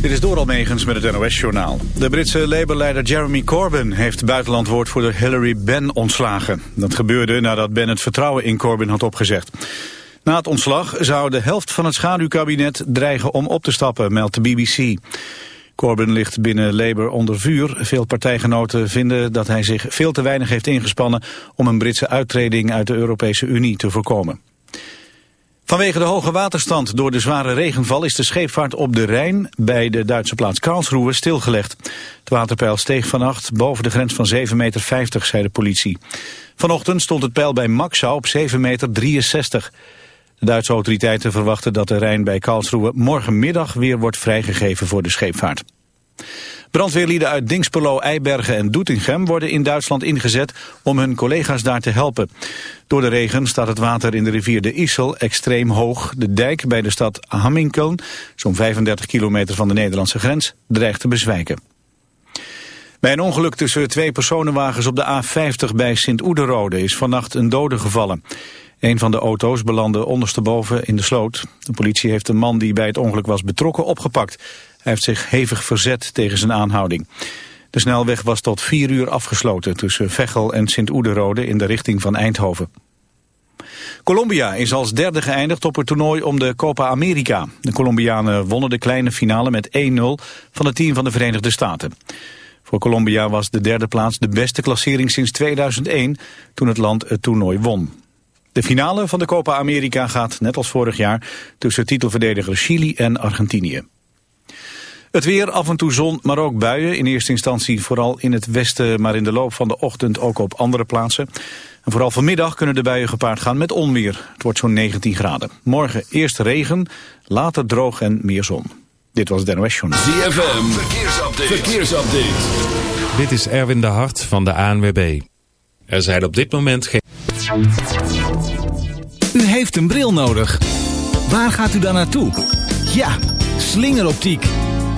Dit is Doral Megens met het NOS-journaal. De Britse Labour-leider Jeremy Corbyn heeft buitenlandwoordvoerder Hillary Benn ontslagen. Dat gebeurde nadat Benn het vertrouwen in Corbyn had opgezegd. Na het ontslag zou de helft van het schaduwkabinet dreigen om op te stappen, meldt de BBC. Corbyn ligt binnen Labour onder vuur. Veel partijgenoten vinden dat hij zich veel te weinig heeft ingespannen... om een Britse uittreding uit de Europese Unie te voorkomen. Vanwege de hoge waterstand door de zware regenval is de scheepvaart op de Rijn bij de Duitse plaats Karlsruhe stilgelegd. Het waterpeil steeg vannacht boven de grens van 7,50 meter, zei de politie. Vanochtend stond het peil bij Maxau op 7,63 meter. De Duitse autoriteiten verwachten dat de Rijn bij Karlsruhe morgenmiddag weer wordt vrijgegeven voor de scheepvaart. Brandweerlieden uit Dingsperlo, Eibergen en Doetinchem worden in Duitsland ingezet om hun collega's daar te helpen. Door de regen staat het water in de rivier de Issel extreem hoog. De dijk bij de stad Hamminkeln, zo'n 35 kilometer van de Nederlandse grens, dreigt te bezwijken. Bij een ongeluk tussen twee personenwagens op de A50 bij Sint-Oederode is vannacht een dode gevallen. Een van de auto's belandde ondersteboven in de sloot. De politie heeft de man die bij het ongeluk was betrokken opgepakt. Hij heeft zich hevig verzet tegen zijn aanhouding. De snelweg was tot vier uur afgesloten tussen Veghel en Sint-Oederode in de richting van Eindhoven. Colombia is als derde geëindigd op het toernooi om de Copa America. De Colombianen wonnen de kleine finale met 1-0 van het team van de Verenigde Staten. Voor Colombia was de derde plaats de beste klassering sinds 2001, toen het land het toernooi won. De finale van de Copa America gaat, net als vorig jaar, tussen titelverdediger Chili en Argentinië. Het weer, af en toe zon, maar ook buien. In eerste instantie vooral in het westen, maar in de loop van de ochtend ook op andere plaatsen. En vooral vanmiddag kunnen de buien gepaard gaan met onweer. Het wordt zo'n 19 graden. Morgen eerst regen, later droog en meer zon. Dit was het NOS Journal. ZFM, verkeersupdate. verkeersupdate. Dit is Erwin de Hart van de ANWB. Er zijn op dit moment geen... U heeft een bril nodig. Waar gaat u dan naartoe? Ja, slingeroptiek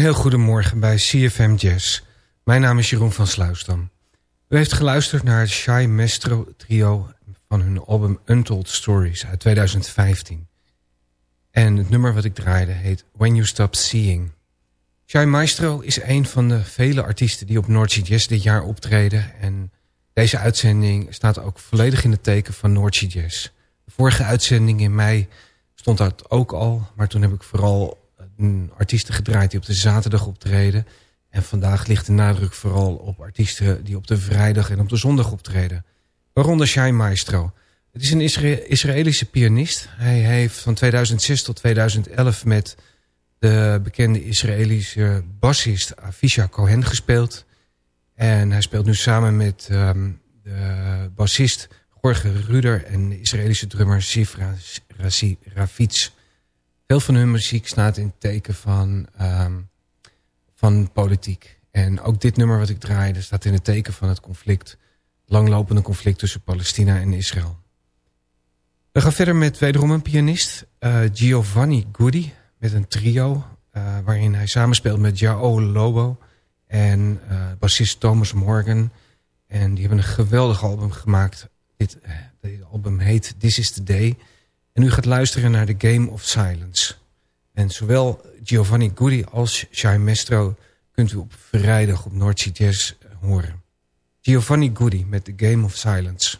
Heel goedemorgen bij CFM Jazz. Mijn naam is Jeroen van Sluisdam. U heeft geluisterd naar het Shy Maestro trio van hun album Untold Stories uit 2015. En het nummer wat ik draaide heet When You Stop Seeing. Shy Maestro is een van de vele artiesten die op Noordzee Jazz dit jaar optreden. En deze uitzending staat ook volledig in het teken van Noordzee Jazz. De vorige uitzending in mei stond dat ook al. Maar toen heb ik vooral artiesten gedraaid die op de zaterdag optreden. En vandaag ligt de nadruk vooral op artiesten die op de vrijdag en op de zondag optreden. Waaronder Shai Maestro. Het is een Israëlische pianist. Hij heeft van 2006 tot 2011 met de bekende Israëlische bassist Avisha Cohen gespeeld. En hij speelt nu samen met um, de bassist Jorge Ruder en de Israëlische drummer Sifra Ravitz. Veel van hun muziek staat in het teken van, um, van politiek. En ook dit nummer wat ik draaide staat in het teken van het conflict. Langlopende conflict tussen Palestina en Israël. We gaan verder met wederom een pianist. Uh, Giovanni Goody. Met een trio. Uh, waarin hij samenspeelt met Jao Lobo. En uh, bassist Thomas Morgan. En die hebben een geweldig album gemaakt. Dit, dit album heet This is the Day. En u gaat luisteren naar The Game of Silence. En zowel Giovanni Goody als Shai Mestro kunt u op vrijdag op Noordzee Jazz horen. Giovanni Goody met The Game of Silence.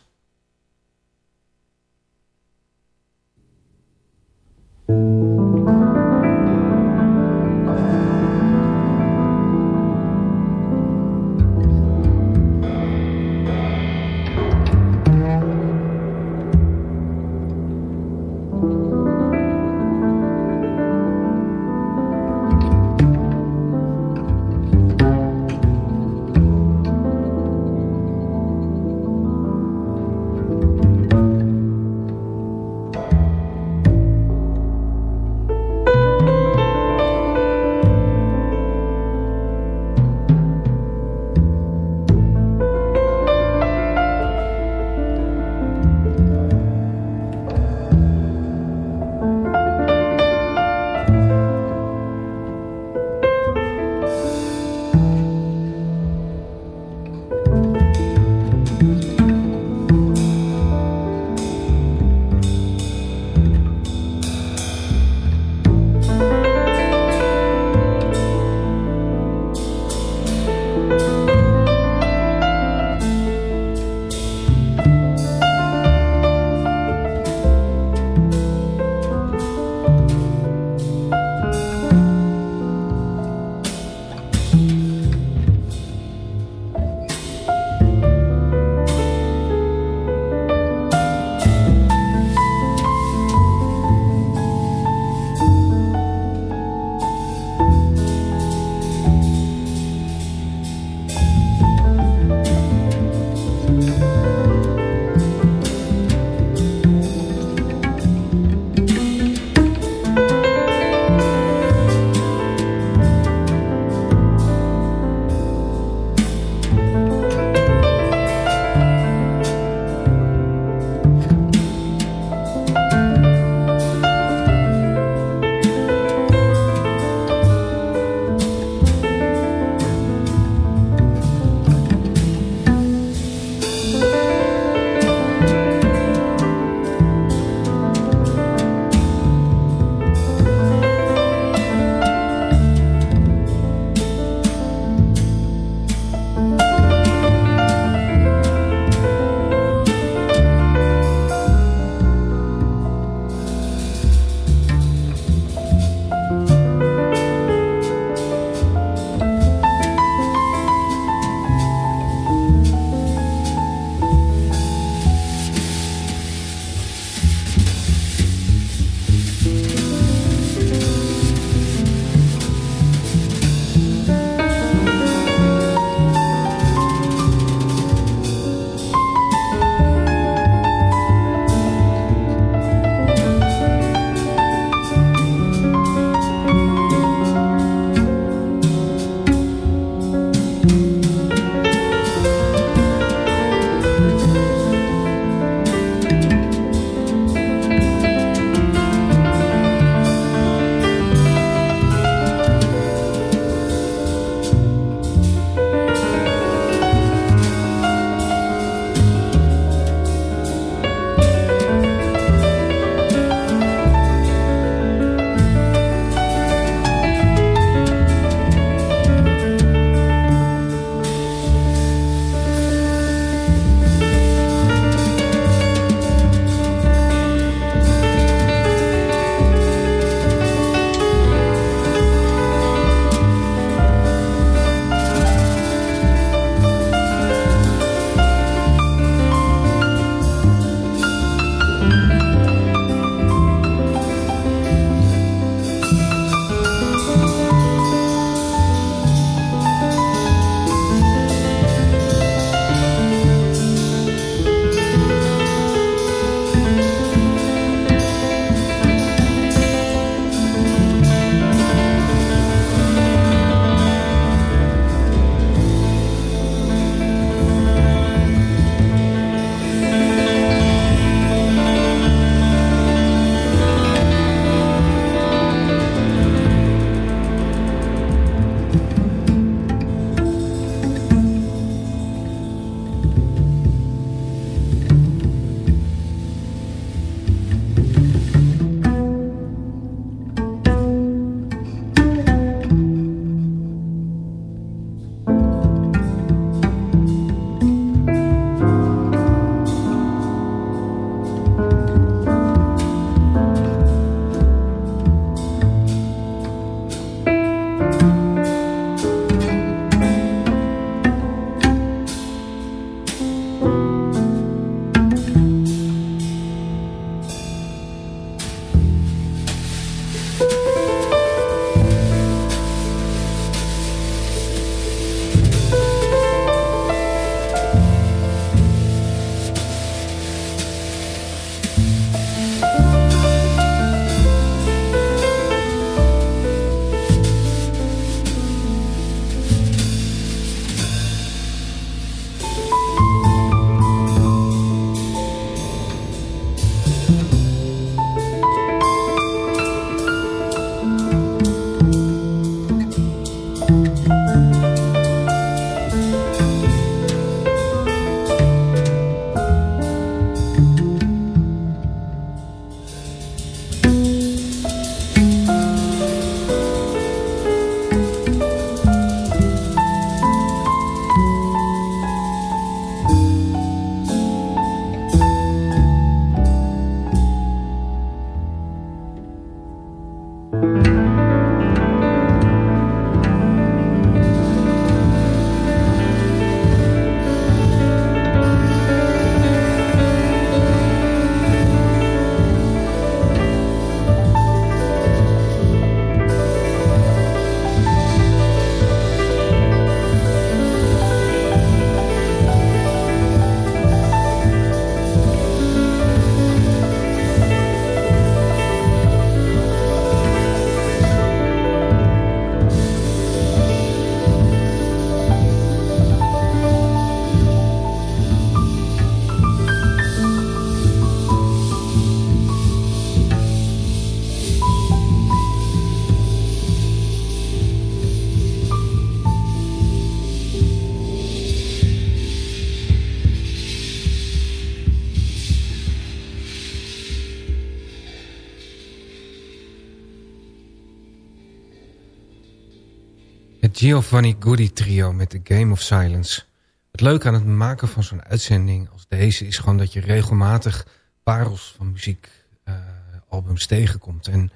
Giovanni Goody trio met The Game of Silence. Het leuke aan het maken van zo'n uitzending als deze... is gewoon dat je regelmatig parels van muziekalbums uh, tegenkomt. En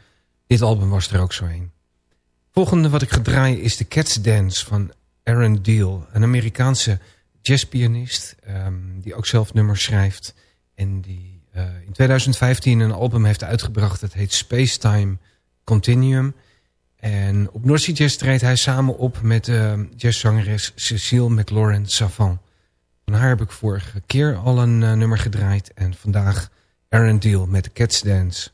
dit album was er ook zo een. Volgende wat ik ga draaien is The Cats Dance van Aaron Deal. Een Amerikaanse jazzpianist um, die ook zelf nummers schrijft. En die uh, in 2015 een album heeft uitgebracht. Dat heet Spacetime Continuum. En op North Sea Jazz treedt hij samen op met uh, jazzzangeres Cecile McLaurin Savant. Van haar heb ik vorige keer al een uh, nummer gedraaid. En vandaag Aaron Deal met The Cats Dance.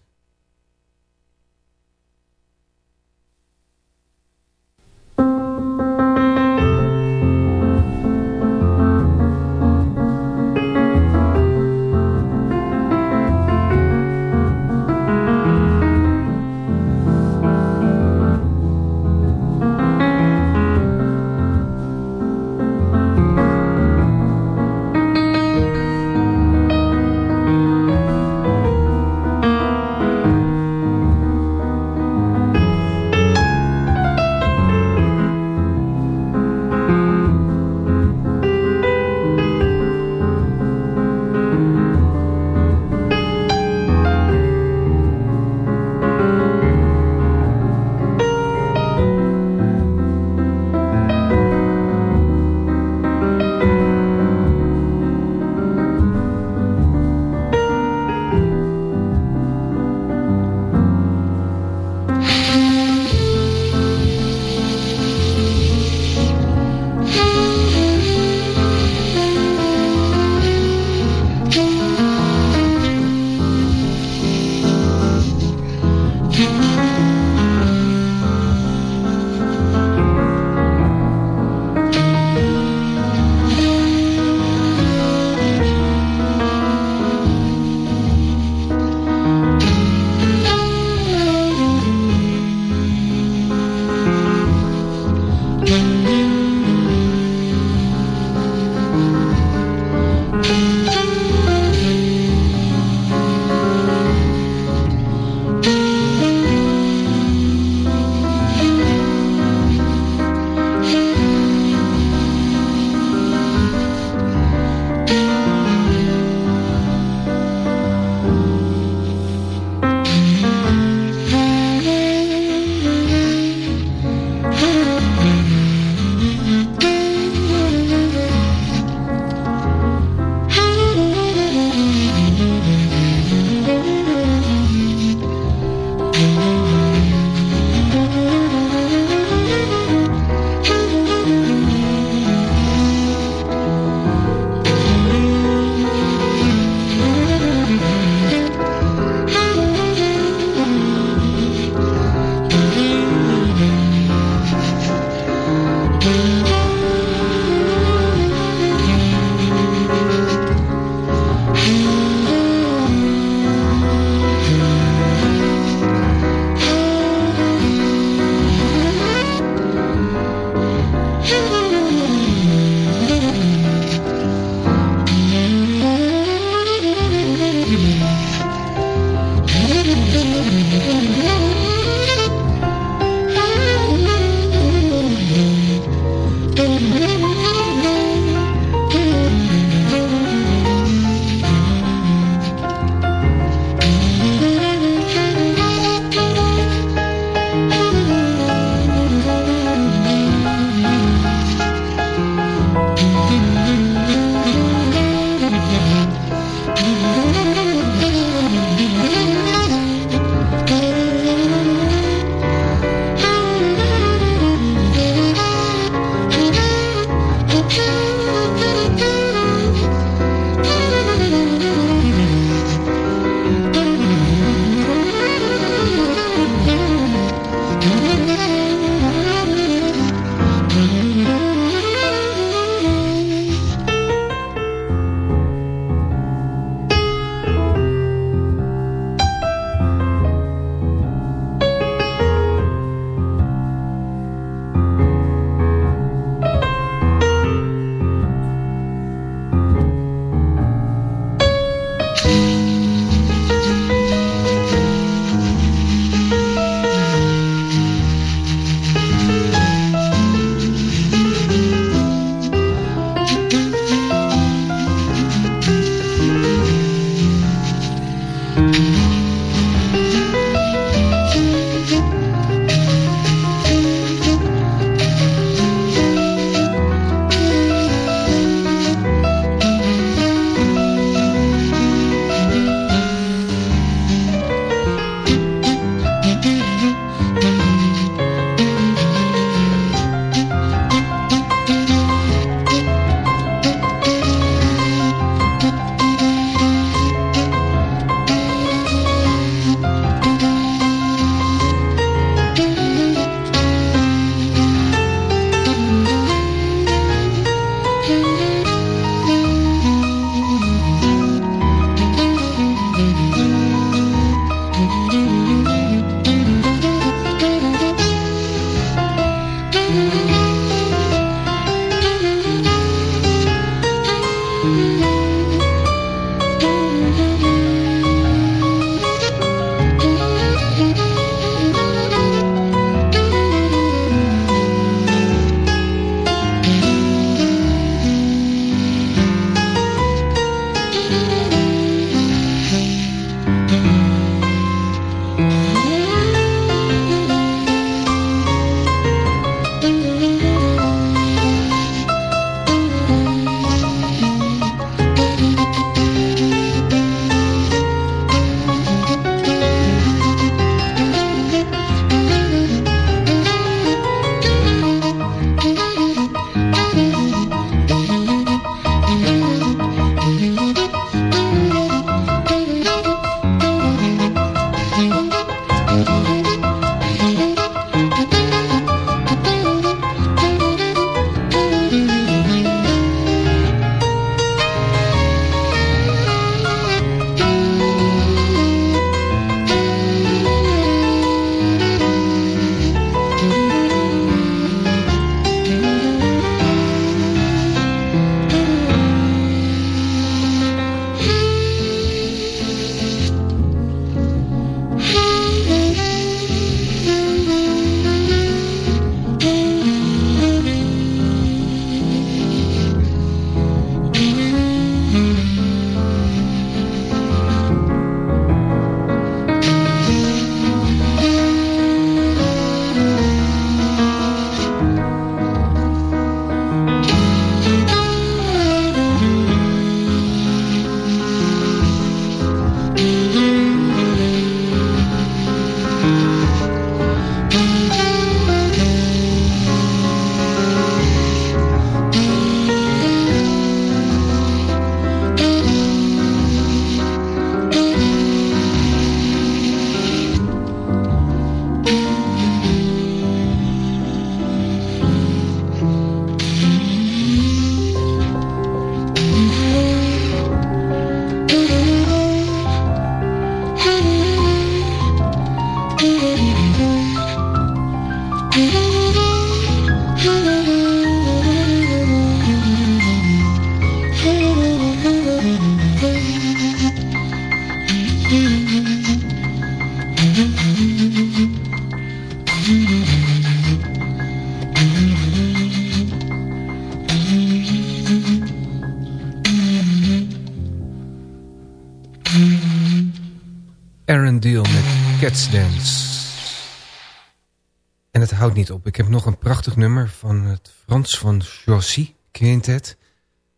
En het houdt niet op. Ik heb nog een prachtig nummer van het Frans van Jossy Quintet.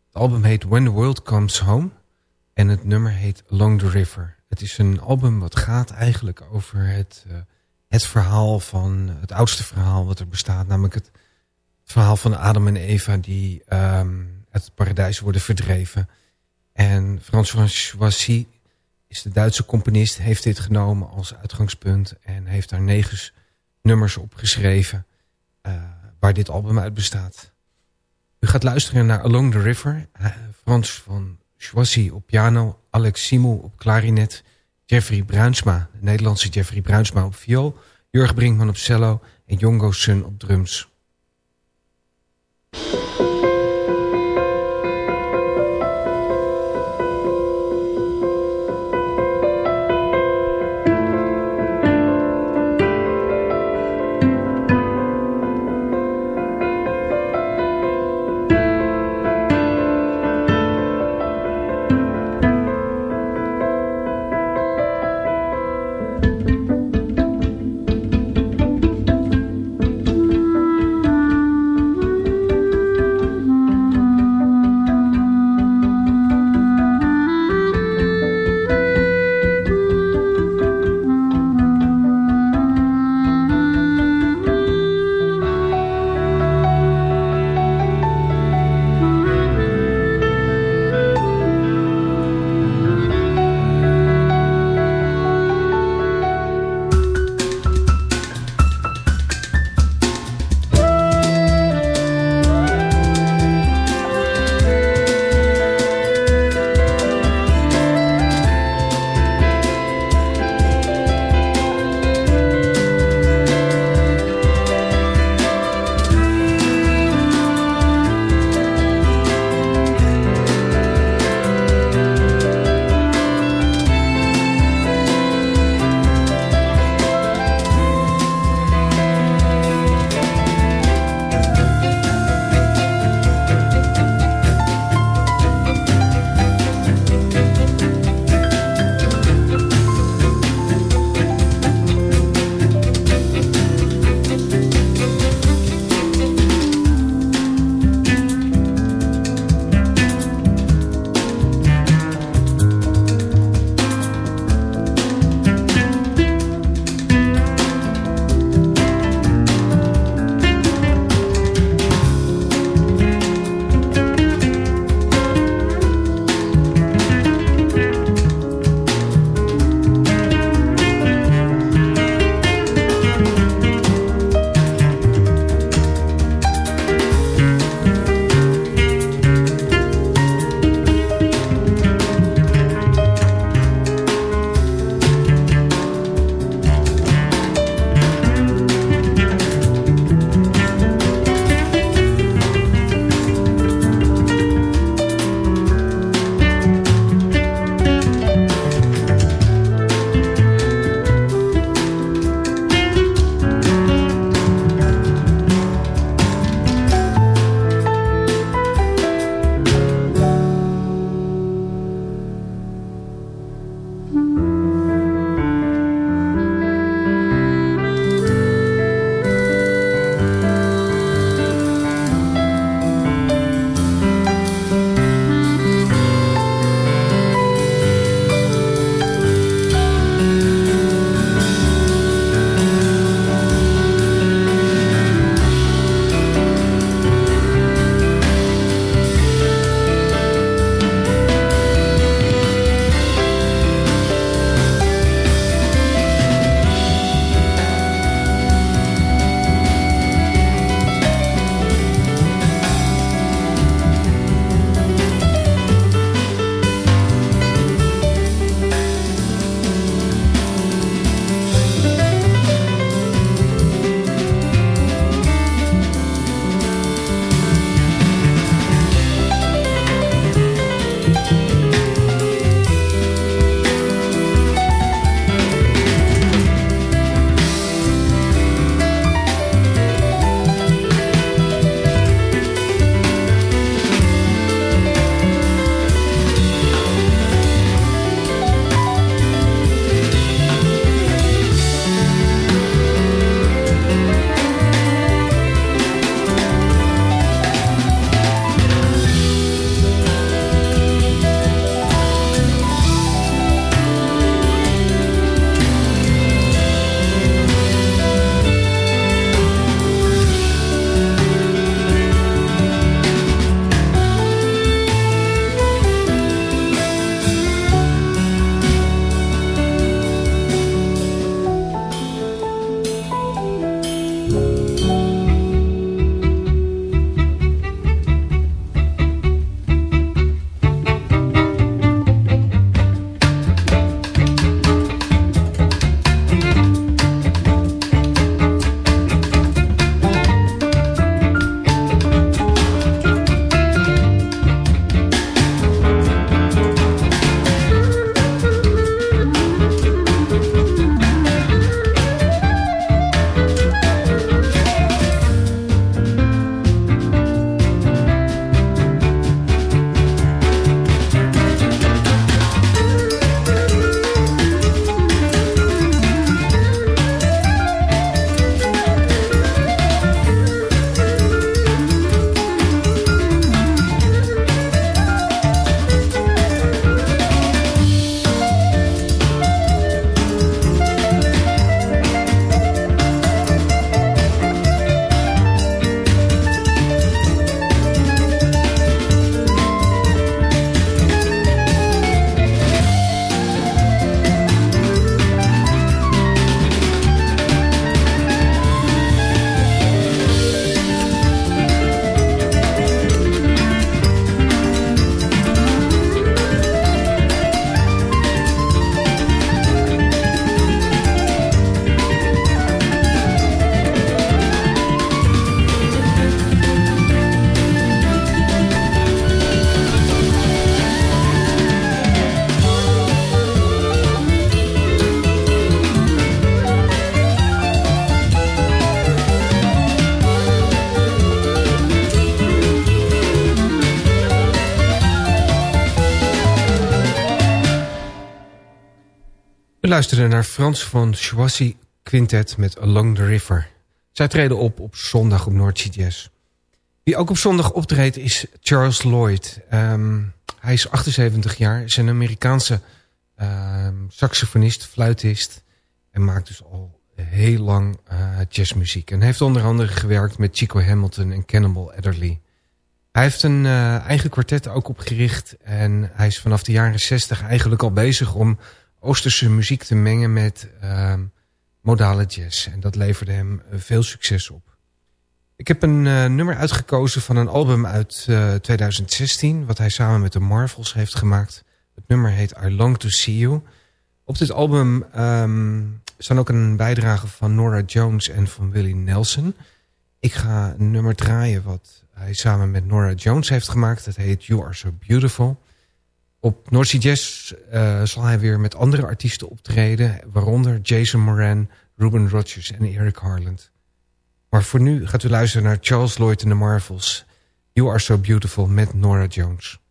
Het album heet When the World Comes Home. En het nummer heet Along the River. Het is een album wat gaat eigenlijk over het, uh, het verhaal van... het oudste verhaal wat er bestaat. Namelijk het, verhaal van Adam en Eva die um, uit het paradijs worden verdreven. En Frans van Joissy is de Duitse componist, heeft dit genomen als uitgangspunt en heeft daar negen nummers op geschreven uh, waar dit album uit bestaat. U gaat luisteren naar Along the River, uh, Frans van Schwassi op piano, Alex Simou op klarinet, Jeffrey Bruinsma, de Nederlandse Jeffrey Bruinsma op viool, Jurgen Brinkman op cello en Jongo Sun op drums. Luisteren naar Frans van Chouassi Quintet met Along the River. Zij treden op op zondag op Noordse Jazz. Wie ook op zondag optreedt is Charles Lloyd. Um, hij is 78 jaar, is een Amerikaanse um, saxofonist, fluitist... en maakt dus al heel lang uh, jazzmuziek. En heeft onder andere gewerkt met Chico Hamilton en Cannibal Adderley. Hij heeft een uh, eigen kwartet ook opgericht... en hij is vanaf de jaren 60 eigenlijk al bezig om Oosterse muziek te mengen met uh, modale jazz. En dat leverde hem uh, veel succes op. Ik heb een uh, nummer uitgekozen van een album uit 2016... wat hij samen met de Marvels heeft gemaakt. Het nummer heet I Long To See You. Op dit album um, staan ook een bijdrage van Nora Jones en van Willie Nelson. Ik ga een nummer draaien wat hij samen met Nora Jones heeft gemaakt. Dat heet You Are So Beautiful... Op North Sea Jazz uh, zal hij weer met andere artiesten optreden. Waaronder Jason Moran, Ruben Rogers en Eric Harland. Maar voor nu gaat u luisteren naar Charles Lloyd en the Marvels. You Are So Beautiful met Nora Jones.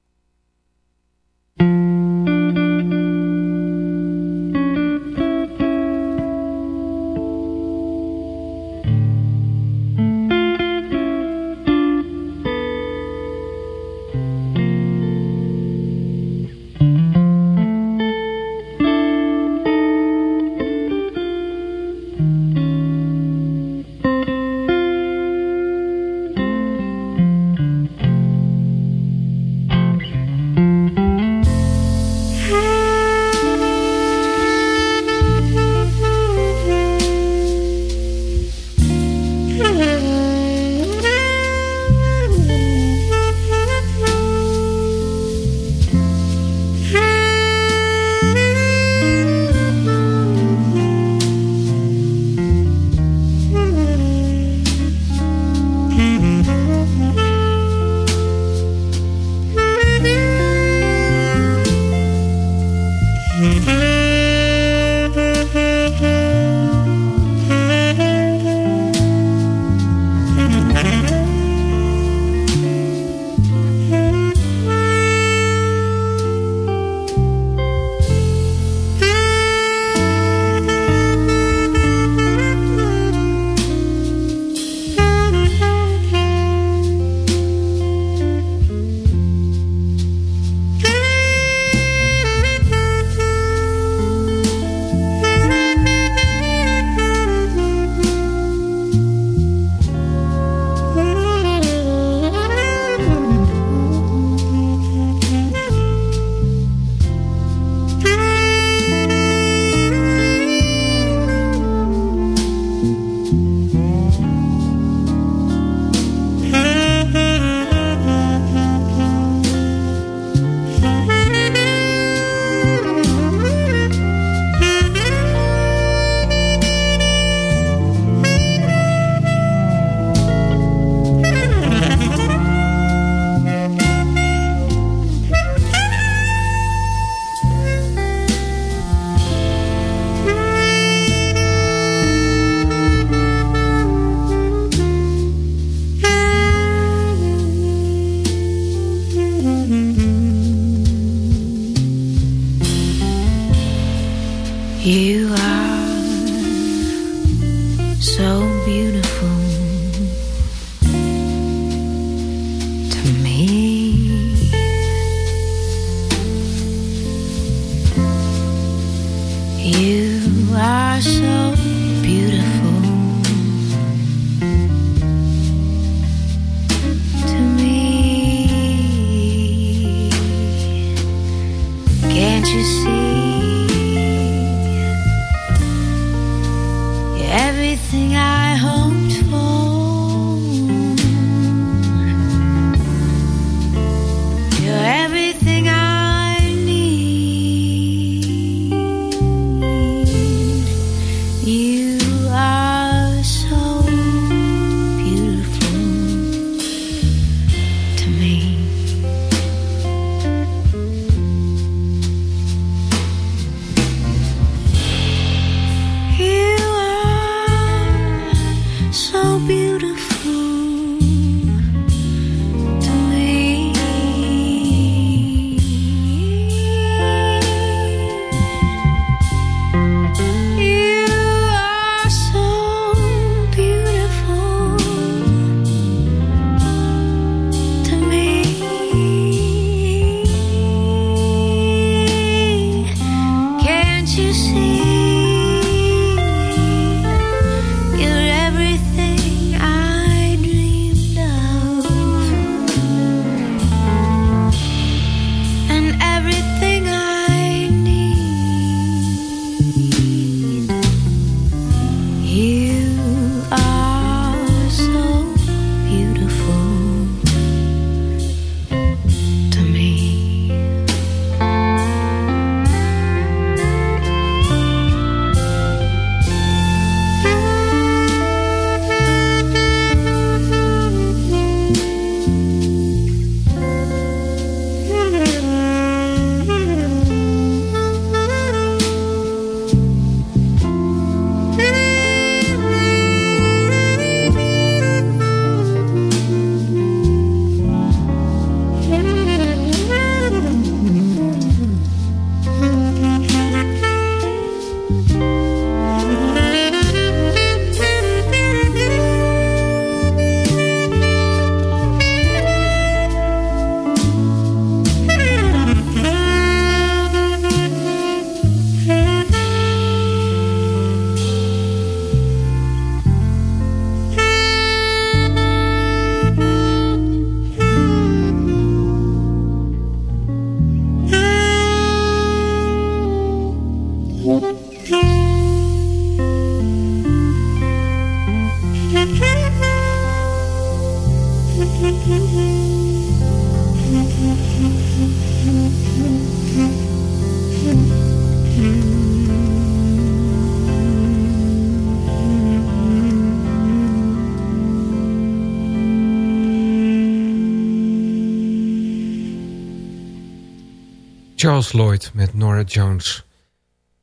Charles Lloyd met Nora Jones.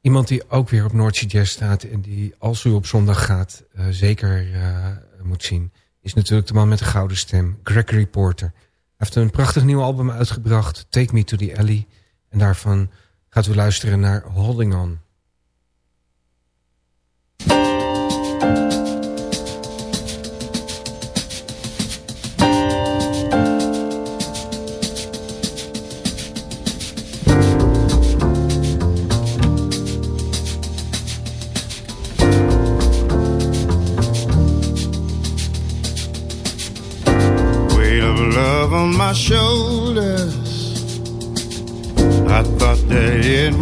Iemand die ook weer op Noordse Jazz staat... en die als u op zondag gaat uh, zeker uh, moet zien... is natuurlijk de man met de gouden stem, Gregory Porter. Hij heeft een prachtig nieuw album uitgebracht, Take Me to the Alley. En daarvan gaat u luisteren naar Holding On.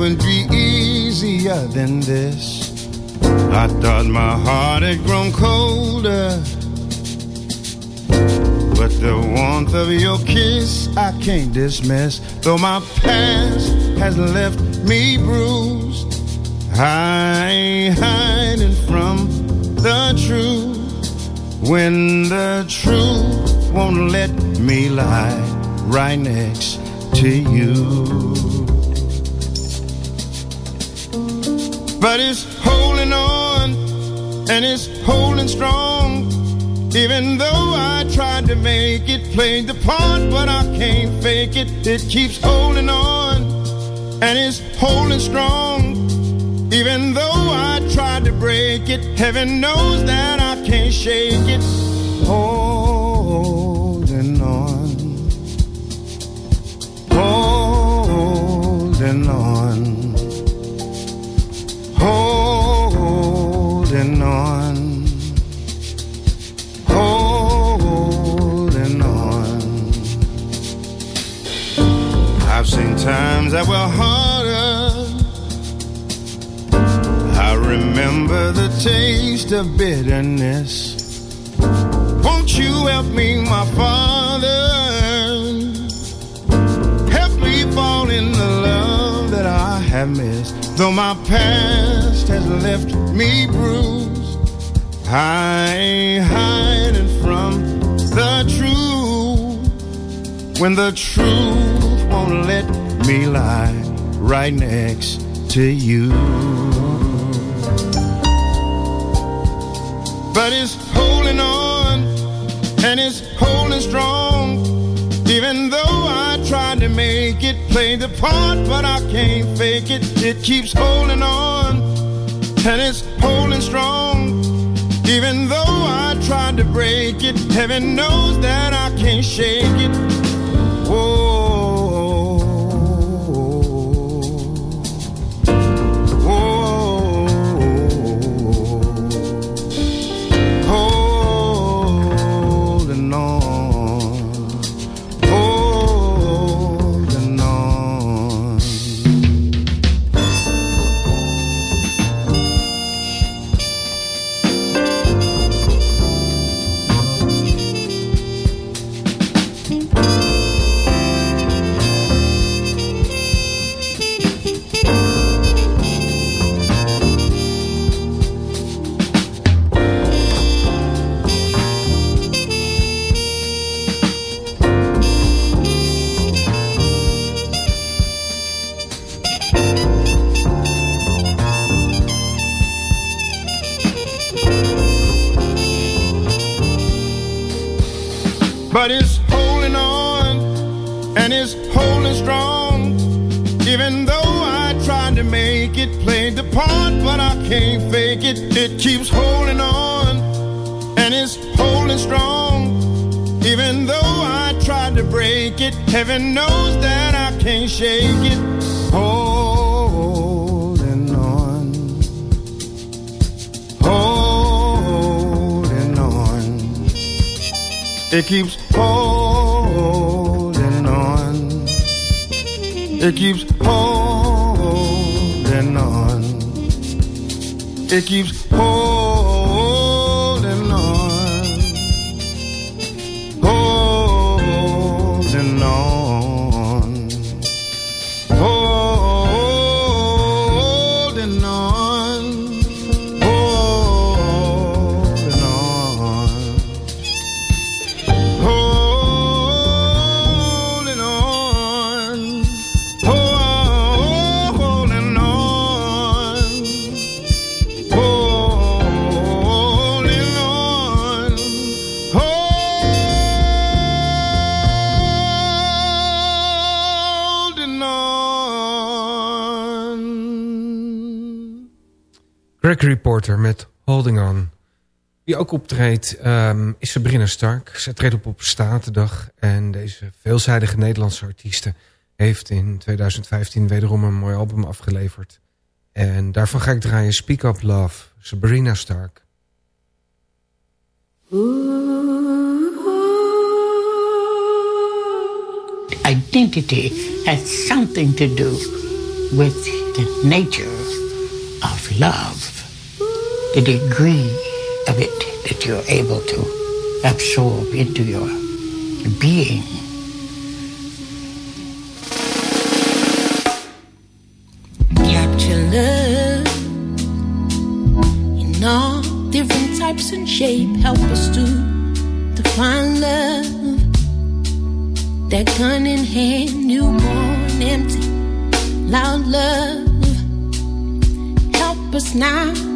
Would be easier than this. I thought my heart had grown colder. But the warmth of your kiss I can't dismiss. Though my past has left me bruised, I ain't hiding from the truth. When the truth won't let me lie right next to you. But it's holding on and it's holding strong. Even though I tried to make it, played the part, but I can't fake it. It keeps holding on and it's holding strong. Even though I tried to break it, heaven knows that I can't shake it. Oh. holding on, holding on, holding on. I've seen times that were harder. I remember the taste of bitterness. Won't you help me, my Father? Help me fall in the love that I have missed. Though my past has left me bruised, I ain't hiding from the truth. When the truth won't let me lie right next to you. But it's holding on and it's holding strong. Play the part, but I can't fake it. It keeps holding on and it's holding strong. Even though I tried to break it, heaven knows that I can't shake it. Whoa. It keeps holding on. It keeps holding on. It keeps Gregory Porter met Holding On. Wie ook optreedt um, is Sabrina Stark. Zij treedt op op Statendag. En deze veelzijdige Nederlandse artieste heeft in 2015 wederom een mooi album afgeleverd. En daarvan ga ik draaien Speak Up Love, Sabrina Stark. Identity has something to do with the nature of love, the degree of it that you're able to absorb into your being. Capture love in all different types and shape. Help us to find love. That gun in hand, newborn, empty, loud love. Help us now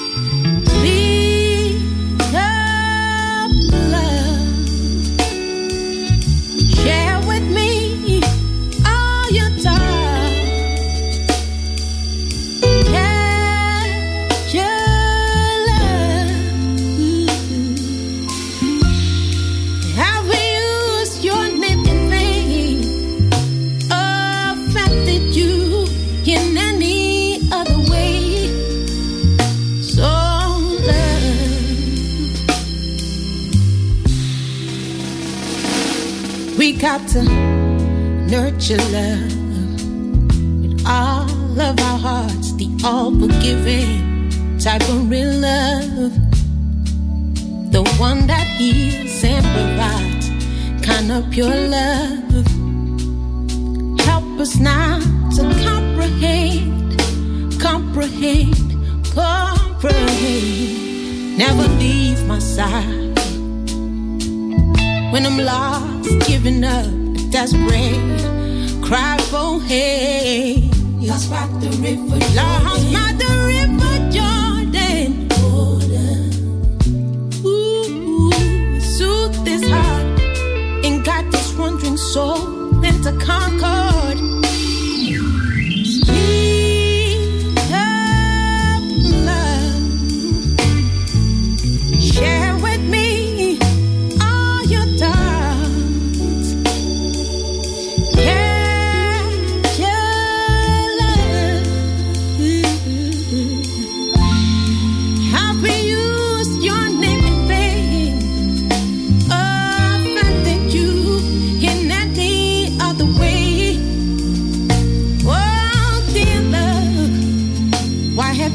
believe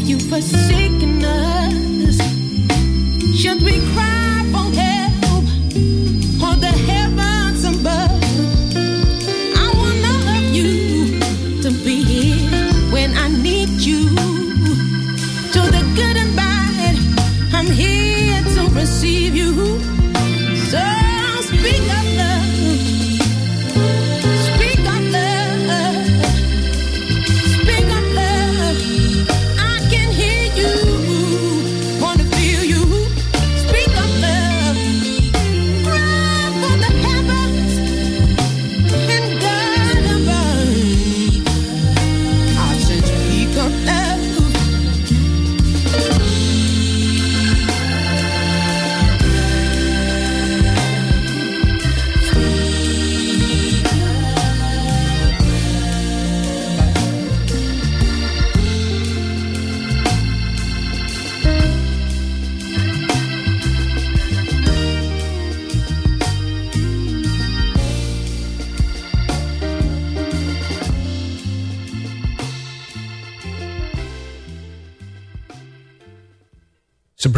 you for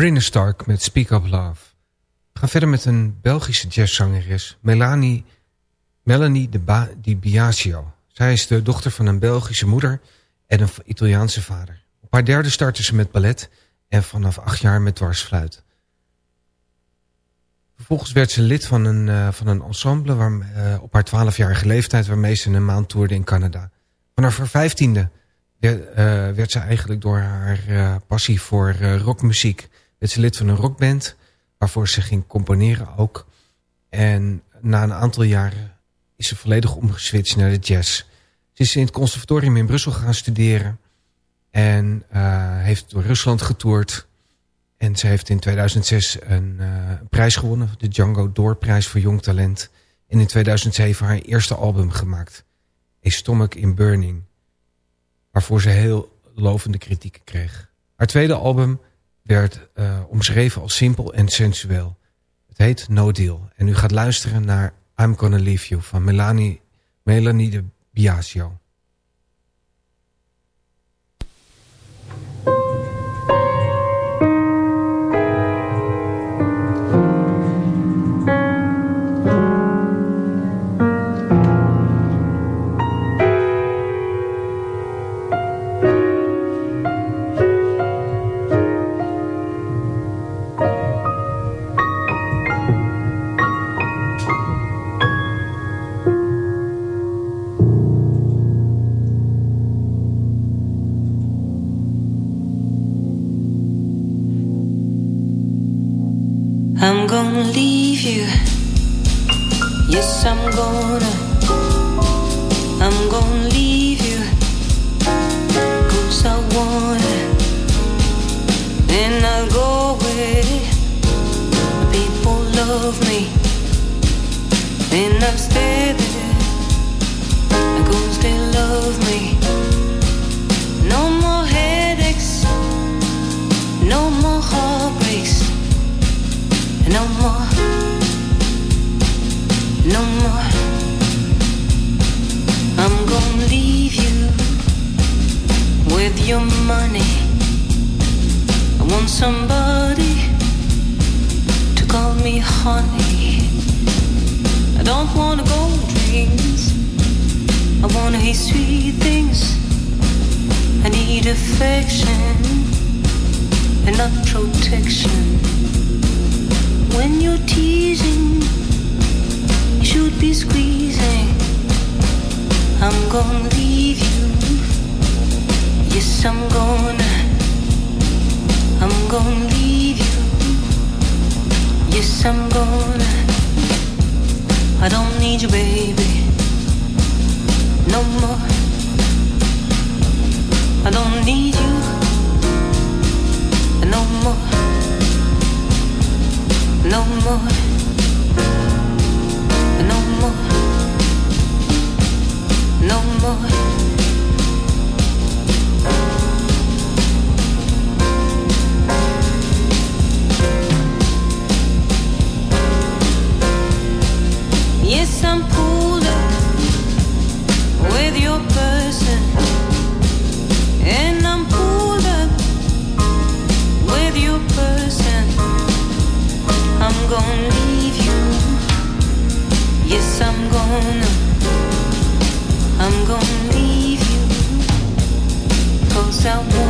Sabrina Stark met Speak Up Love. We gaan verder met een Belgische jazzzangeres, Melanie, Melanie de ba. Zij is de dochter van een Belgische moeder en een Italiaanse vader. Op haar derde startte ze met ballet en vanaf acht jaar met dwarsfluit. Vervolgens werd ze lid van een, uh, van een ensemble waar, uh, op haar twaalfjarige leeftijd... waarmee ze een maand toerde in Canada. Vanaf haar vijftiende werd, uh, werd ze eigenlijk door haar passie voor rockmuziek... werd ze lid van een rockband waarvoor ze ging componeren ook. En na een aantal jaren is ze volledig omgeswitcht naar de jazz. Ze is in het conservatorium in Brussel gaan studeren... en heeft door Rusland getoerd... En ze heeft in 2006 een uh, prijs gewonnen, de Django Doorprijs voor Jong Talent. En in 2007 haar eerste album gemaakt, A Stomach in Burning. Waarvoor ze heel lovende kritieken kreeg. Haar tweede album werd uh, omschreven als simpel en sensueel. Het heet No Deal. En u gaat luisteren naar I'm Gonna Leave You van Melanie, Melanie de Biasio. your money. I want somebody to call me honey. I don't want gold dreams. I want to hear sweet things. I need affection and not protection. When you're teasing, you should be squeezing. I'm gonna leave you. Yes, I'm gonna, I'm gonna leave you. Yes, I'm gonna. I don't need you, baby, no more. I don't need you no more, no more, no more, no more. I'm gonna leave you, cause I want.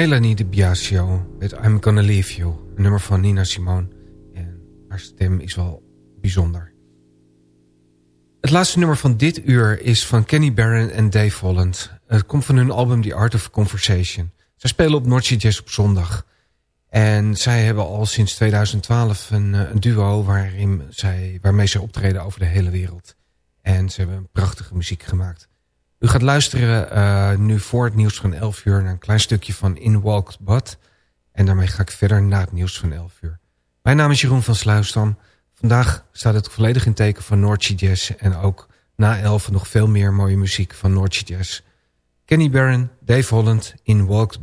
Melanie de Biasio met I'm Gonna Leave You. Een nummer van Nina Simone. En haar stem is wel bijzonder. Het laatste nummer van dit uur is van Kenny Barron en Dave Holland. Het komt van hun album The Art of Conversation. Zij spelen op Noordse Jazz op zondag. En zij hebben al sinds 2012 een, eh, een duo waarin zij, waarmee ze optreden over de hele wereld. En ze hebben prachtige muziek gemaakt. U gaat luisteren uh, nu voor het nieuws van 11 uur... naar een klein stukje van In Walked. En daarmee ga ik verder na het nieuws van 11 uur. Mijn naam is Jeroen van Sluisdam. Vandaag staat het volledig in teken van Noordse Jazz... en ook na 11 nog veel meer mooie muziek van Noordse Jazz. Kenny Barron, Dave Holland, In Walked